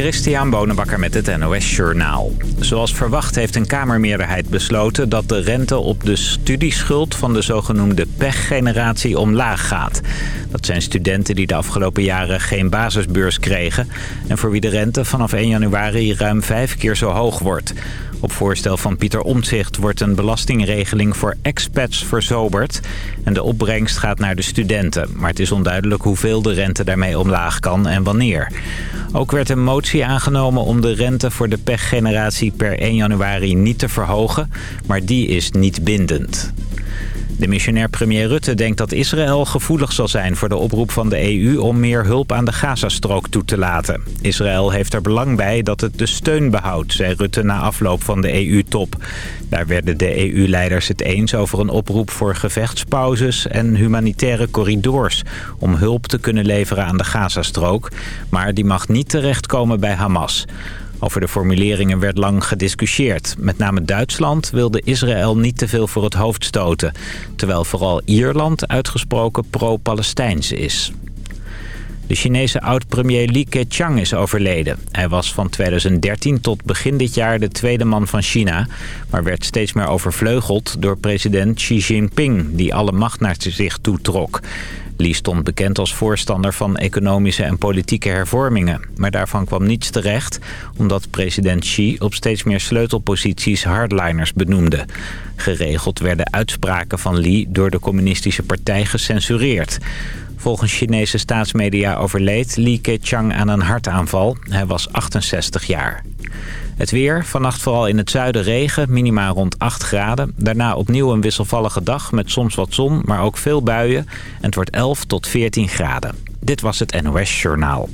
Christian Bonenbakker met het NOS Journaal. Zoals verwacht heeft een Kamermeerderheid besloten dat de rente op de studieschuld van de zogenoemde pechgeneratie omlaag gaat. Dat zijn studenten die de afgelopen jaren geen basisbeurs kregen en voor wie de rente vanaf 1 januari ruim vijf keer zo hoog wordt. Op voorstel van Pieter Omtzigt wordt een belastingregeling voor expats verzoberd. En de opbrengst gaat naar de studenten. Maar het is onduidelijk hoeveel de rente daarmee omlaag kan en wanneer. Ook werd een motie aangenomen om de rente voor de pechgeneratie per 1 januari niet te verhogen. Maar die is niet bindend. De missionair premier Rutte denkt dat Israël gevoelig zal zijn voor de oproep van de EU om meer hulp aan de Gazastrook toe te laten. Israël heeft er belang bij dat het de steun behoudt, zei Rutte na afloop van de EU-top. Daar werden de EU-leiders het eens over een oproep voor gevechtspauzes en humanitaire corridors om hulp te kunnen leveren aan de Gazastrook. Maar die mag niet terechtkomen bij Hamas. Over de formuleringen werd lang gediscussieerd. Met name Duitsland wilde Israël niet te veel voor het hoofd stoten. Terwijl vooral Ierland uitgesproken pro-Palestijns is. De Chinese oud-premier Li Keqiang is overleden. Hij was van 2013 tot begin dit jaar de tweede man van China... maar werd steeds meer overvleugeld door president Xi Jinping... die alle macht naar zich toe trok. Li stond bekend als voorstander van economische en politieke hervormingen. Maar daarvan kwam niets terecht, omdat president Xi op steeds meer sleutelposities hardliners benoemde. Geregeld werden uitspraken van Li door de communistische partij gecensureerd. Volgens Chinese staatsmedia overleed Li Keqiang aan een hartaanval. Hij was 68 jaar. Het weer, vannacht vooral in het zuiden regen, minimaal rond 8 graden. Daarna opnieuw een wisselvallige dag met soms wat zon, maar ook veel buien. En het wordt 11 tot 14 graden. Dit was het NOS Journaal.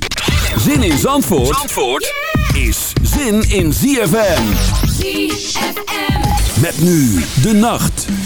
Zin in Zandvoort, Zandvoort is zin in ZFM. ZFM. Met nu de nacht.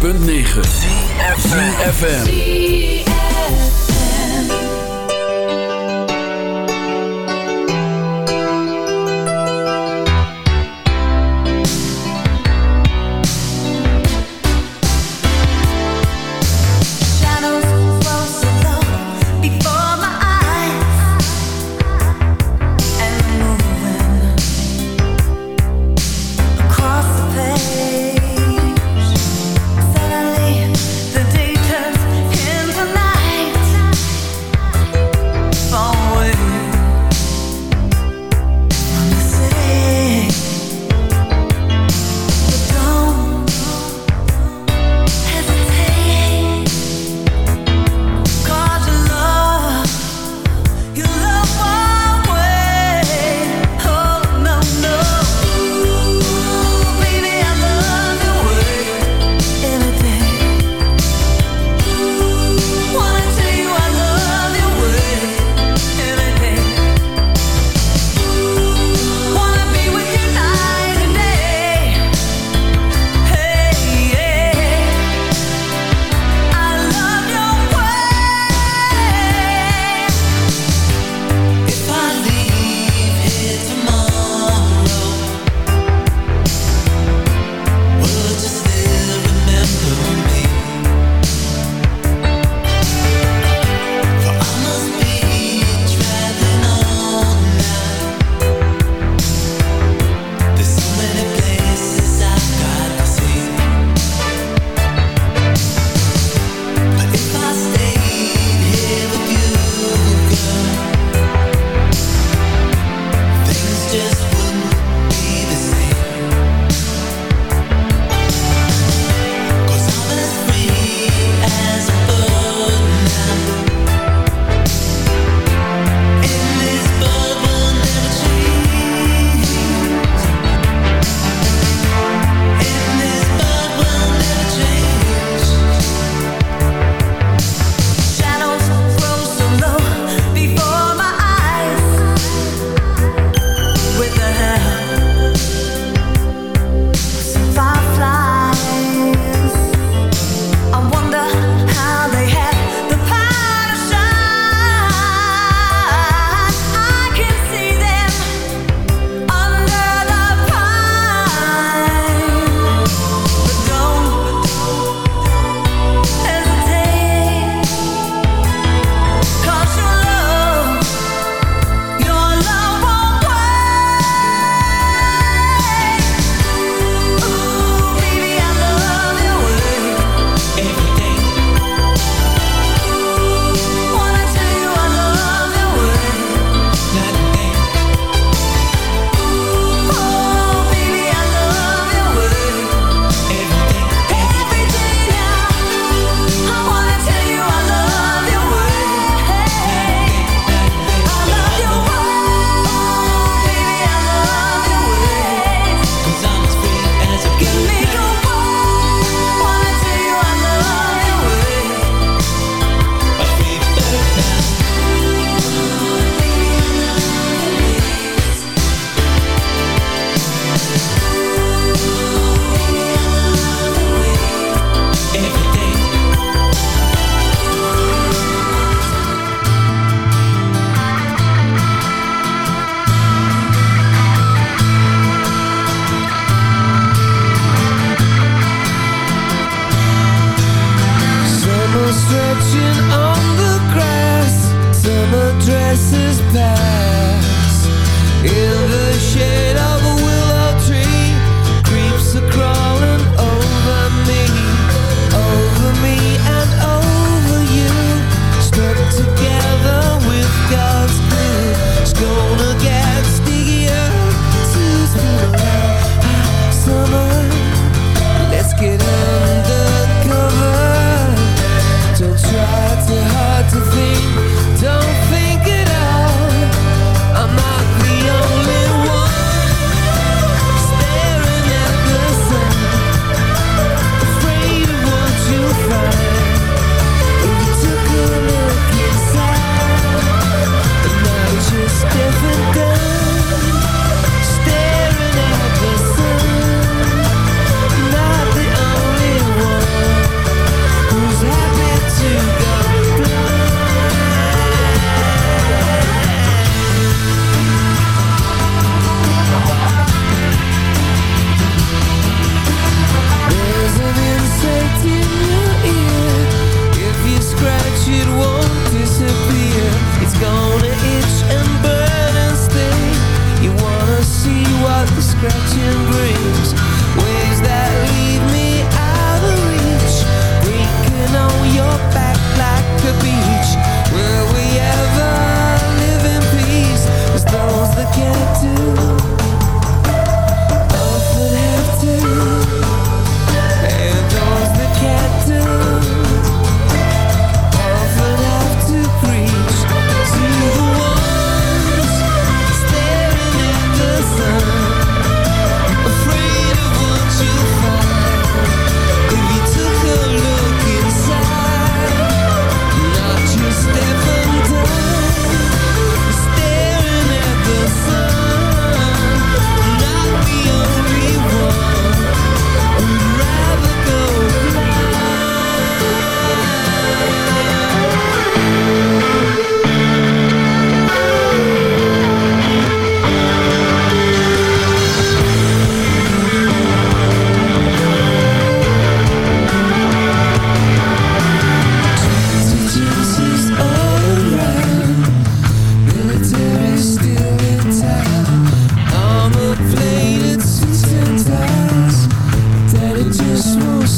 106.9 FM.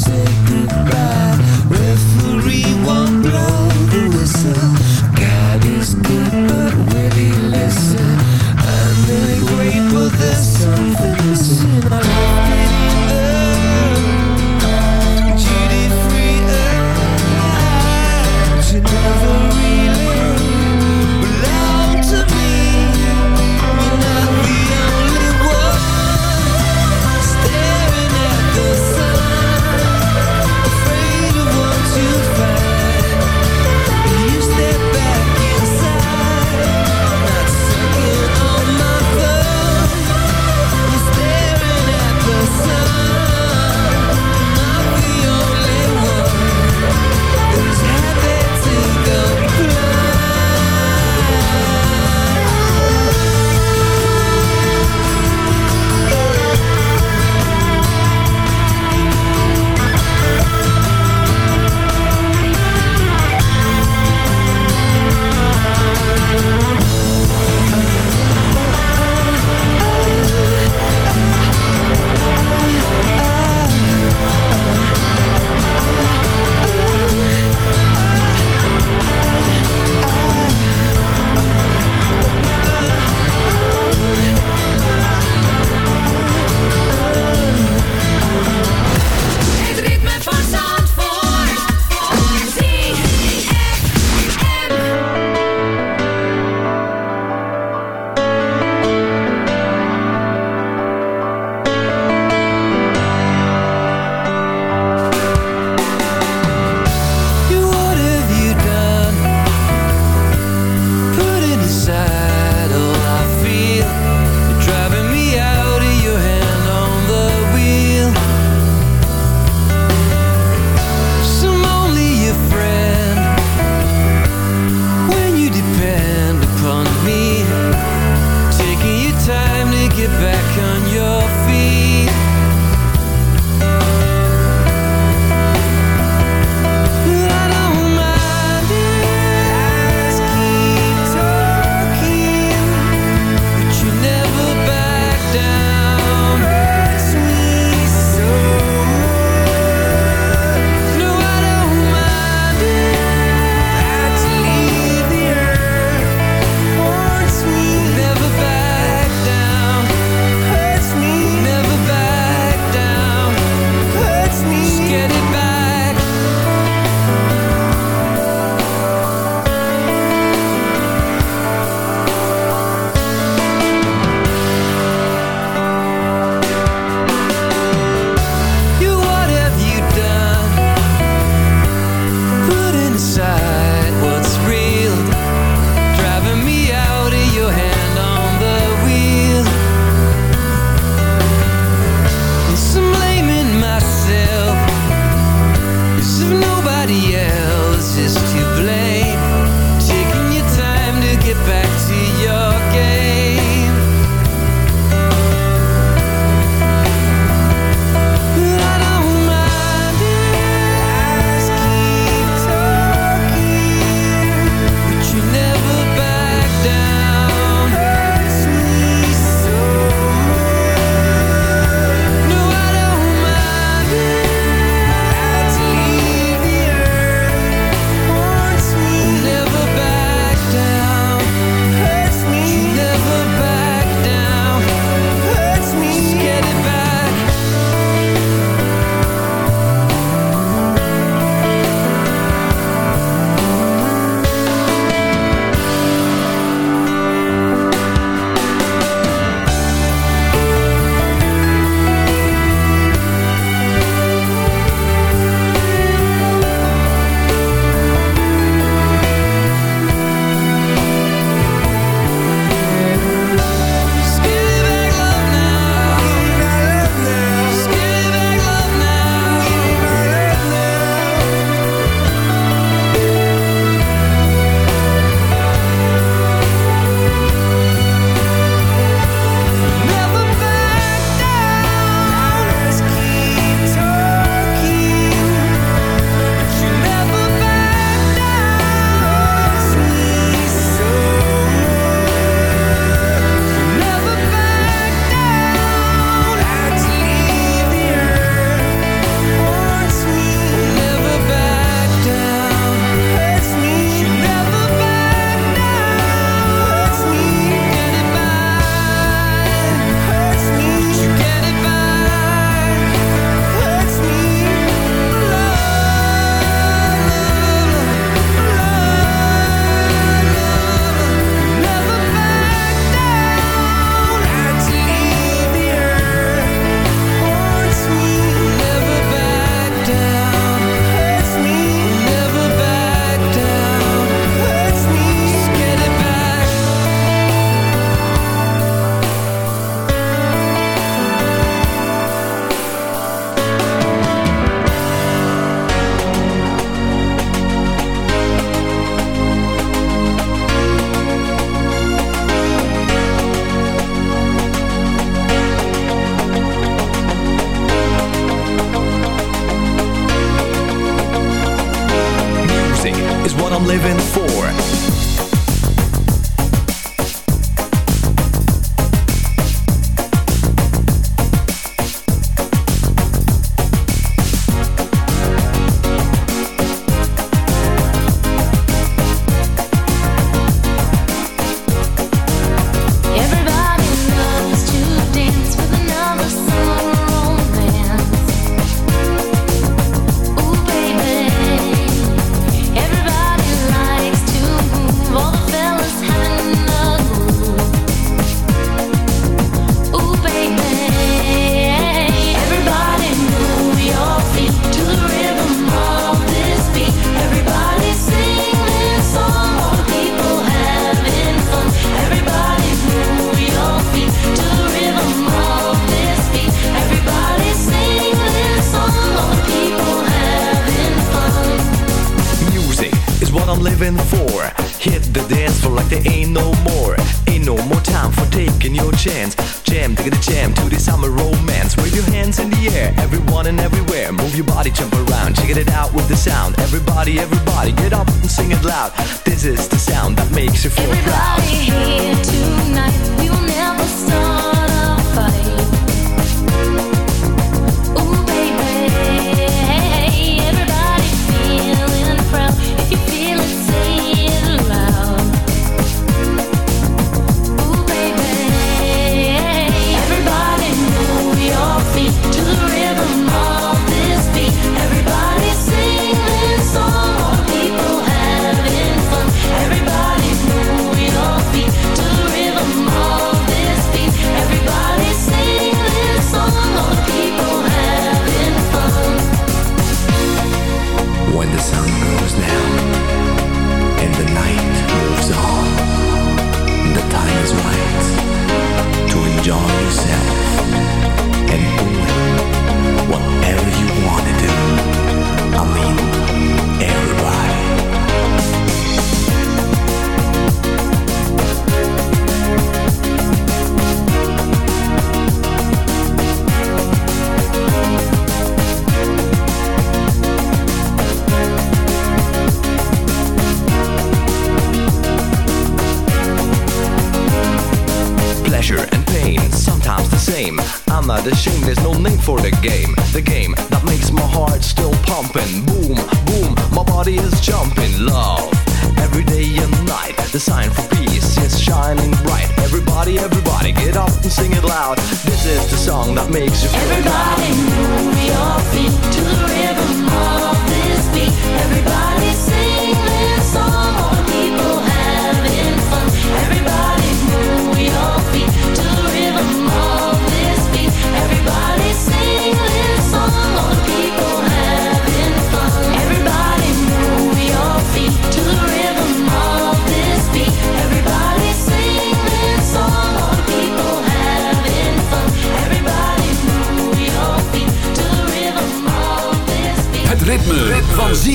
sick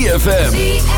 ZFM.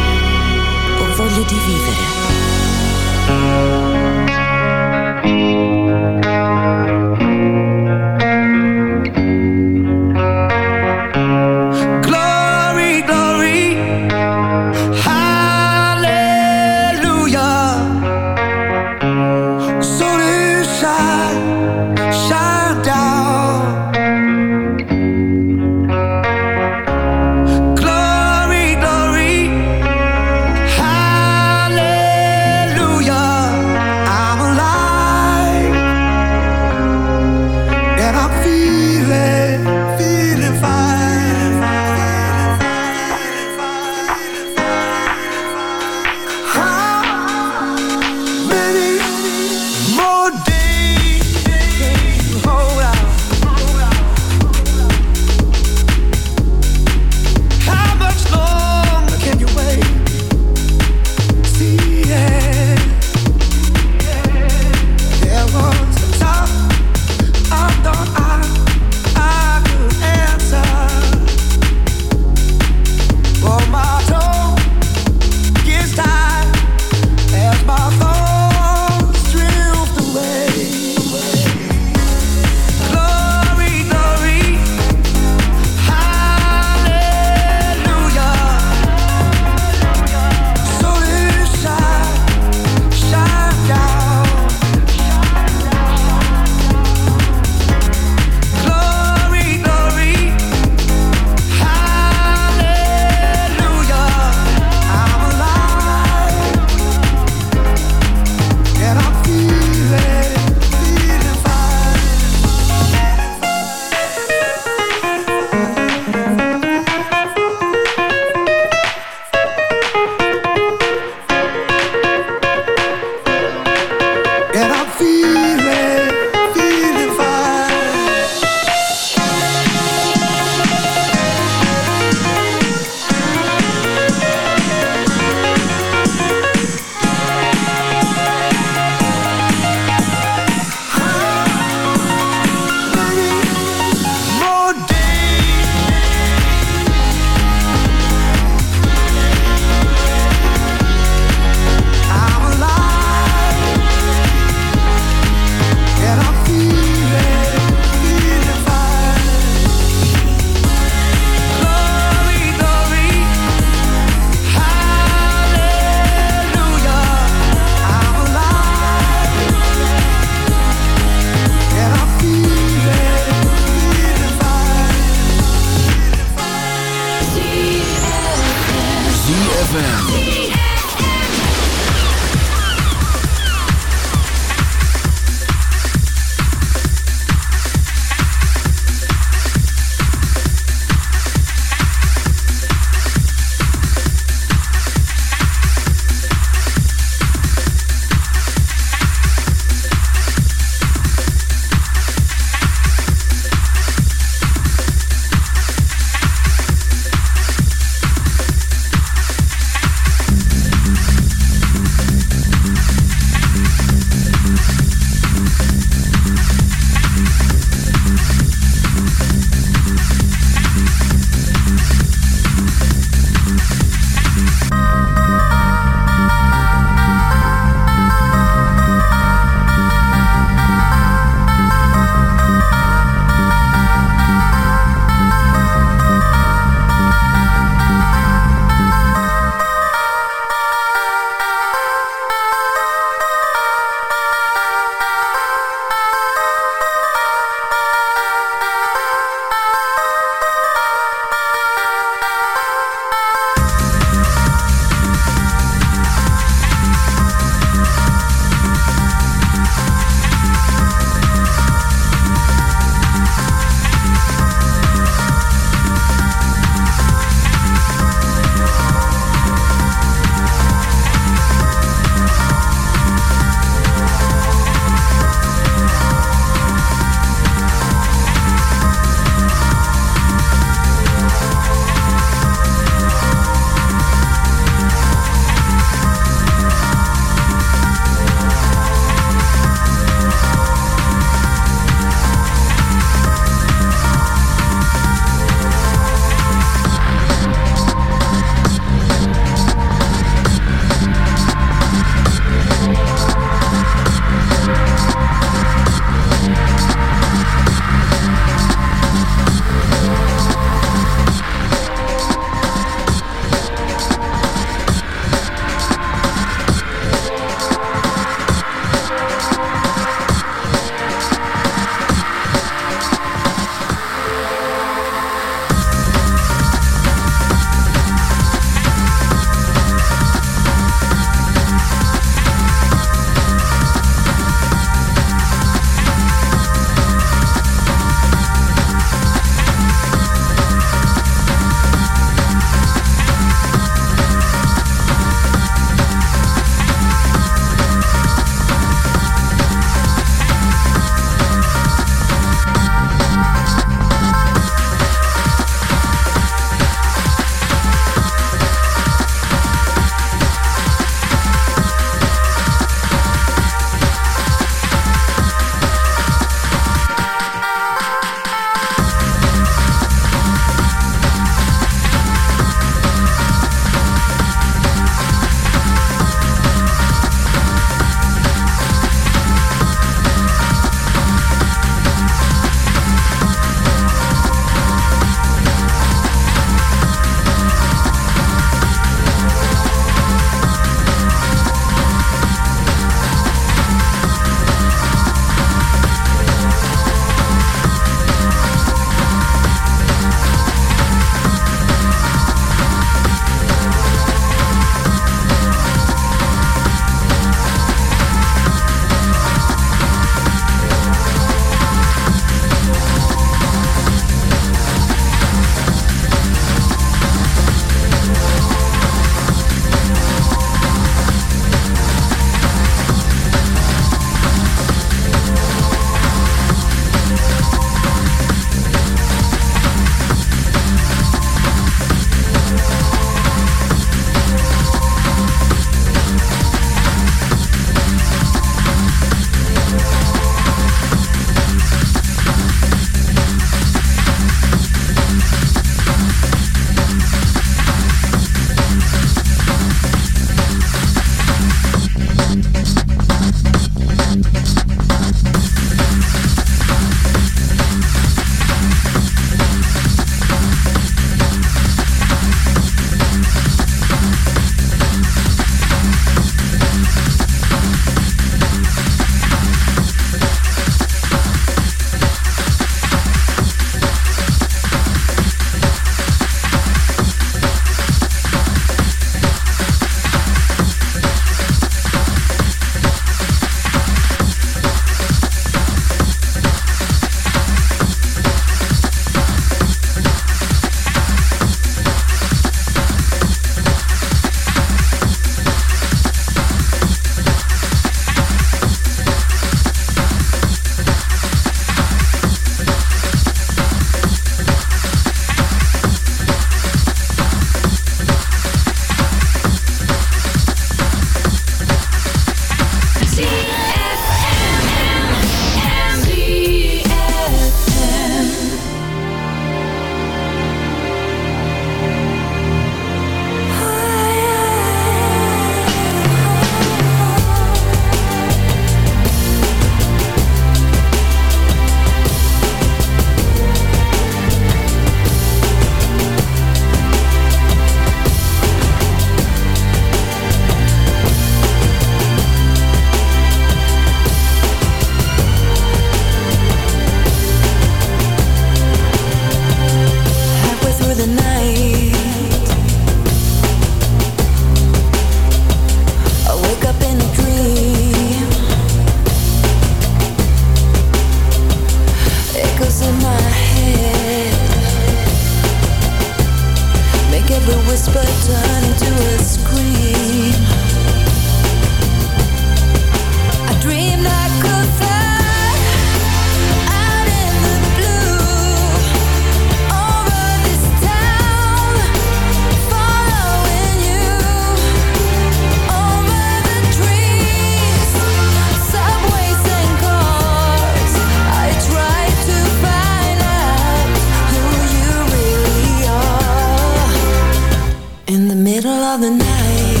the night.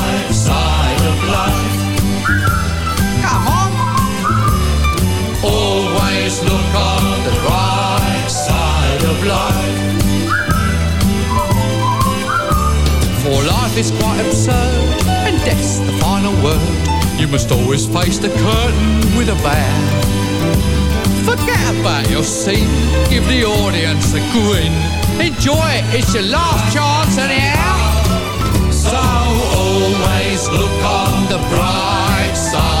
life. For life is quite absurd, and death's the final word. You must always face the curtain with a bow. Forget about your scene, give the audience a grin. Enjoy it, it's your last chance anyhow. So always look on the bright side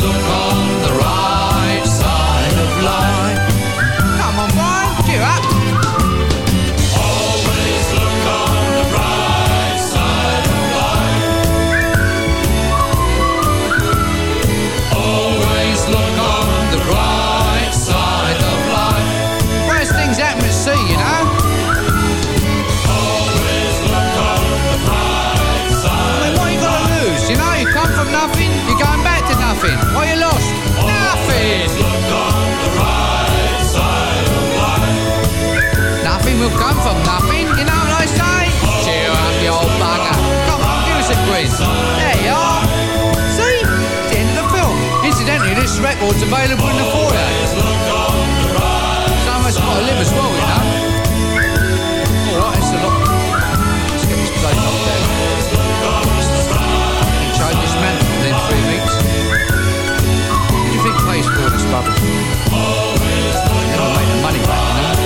Look on Record's available in the foyer. Someone's got to live as well, you know. All right, it's a lot. Man within three weeks. Do you think? Never the money back, you know.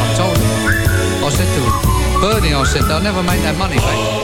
I told him. I said to him, Bernie, I said, they'll never make that money back.